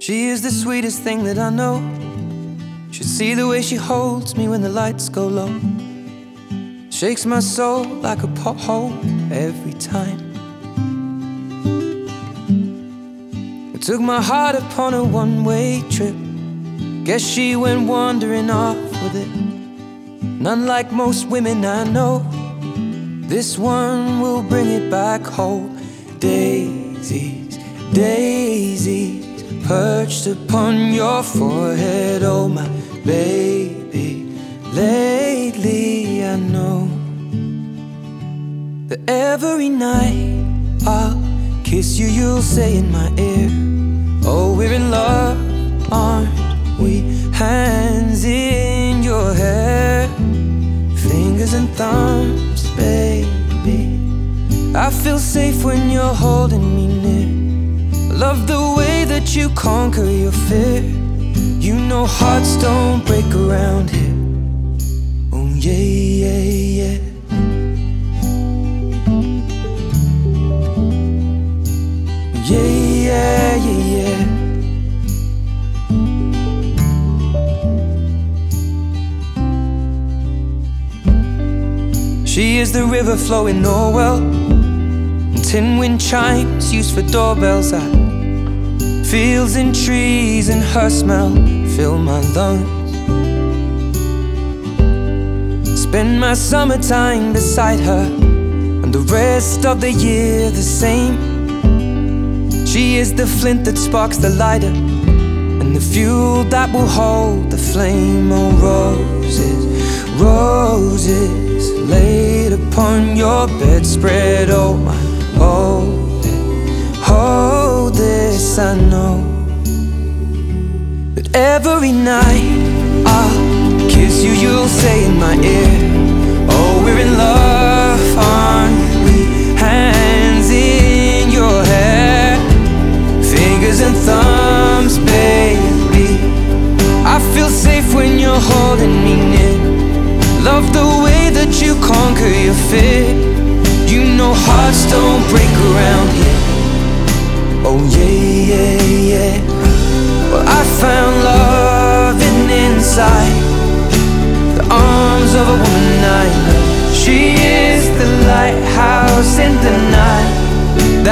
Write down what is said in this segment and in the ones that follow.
She is the sweetest thing that I know. Should see the way she holds me when the lights go low. Shakes my soul like a pothole every time. I took my heart upon a one way trip. Guess she went wandering off with it. None like most women I know. This one will bring it back home. Daisies, daisies perched upon your forehead, oh my baby. Lately, I know that every night I'll kiss you, you'll say in my ear, Oh, we're in love, aren't we? Hands in your hair, fingers and thumbs, baby. I feel safe when you're holding me. Love the way that you conquer your fear. You know hearts don't break around here. Oh, yeah, yeah, yeah. Yeah, yeah, yeah, yeah. She is the river flowing Norwell, and tin wind chimes used for doorbells. I fields and trees and her smell fill my lungs. Spend my summertime beside her, and the rest of the year the same. She is the flint that sparks the lighter, and the fuel that will hold the flame. Oh, roses, roses laid upon your bedspread. Oh, my, every night I'll kiss you, you'll say in my ear, Oh, we're in love, aren't we? Hands in your hair, fingers and thumbs, baby. I feel safe when you're holding me near. Love the way that you conquer your fear. You know hearts don't break around here.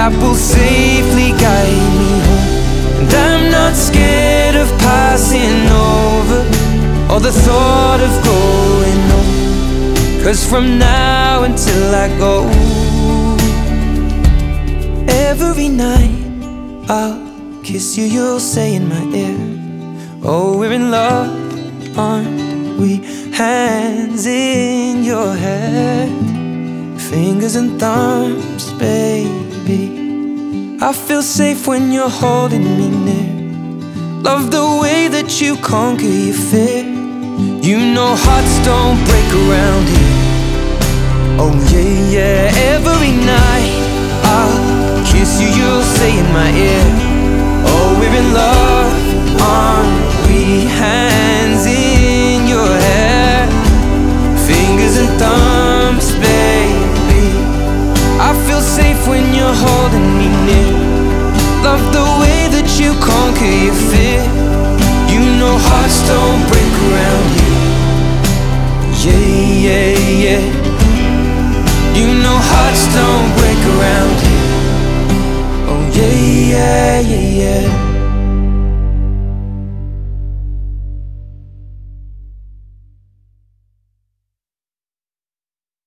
That will safely guide me home. And I'm not scared of passing over or the thought of going home. Cause from now until I go, every night I'll kiss you, you'll say in my ear, Oh, we're in love, aren't we? Hands in your hair, fingers and thumbs, baby. I feel safe when you're holding me near. Love the way that you conquer your fear. You know hearts don't break around here. Oh yeah, yeah. Every night I'll kiss you, you'll say in my ear. Hearts